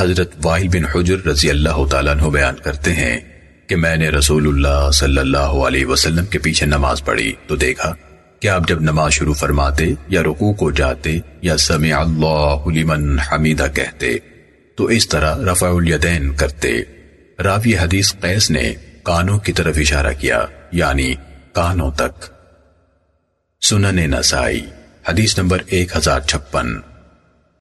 حضرت وائل بن حجر رضی اللہ تعالیٰ عنہ بیان کرتے ہیں کہ میں نے رسول اللہ صلی اللہ علیہ وسلم کے پیچھے نماز پڑھی تو دیکھا کہ آپ جب نماز شروع فرماتے یا رکوع کو جاتے یا سمع اللہ لمن حمیدہ کہتے، تو اس طرح رفع الیدین کرتے۔ راوی حدیث قیس نے کانوں کی طرف اشارہ کیا یعنی کانوں تک۔ سنن نسائی، حدیث نمبر ایک ہزار چھپن۔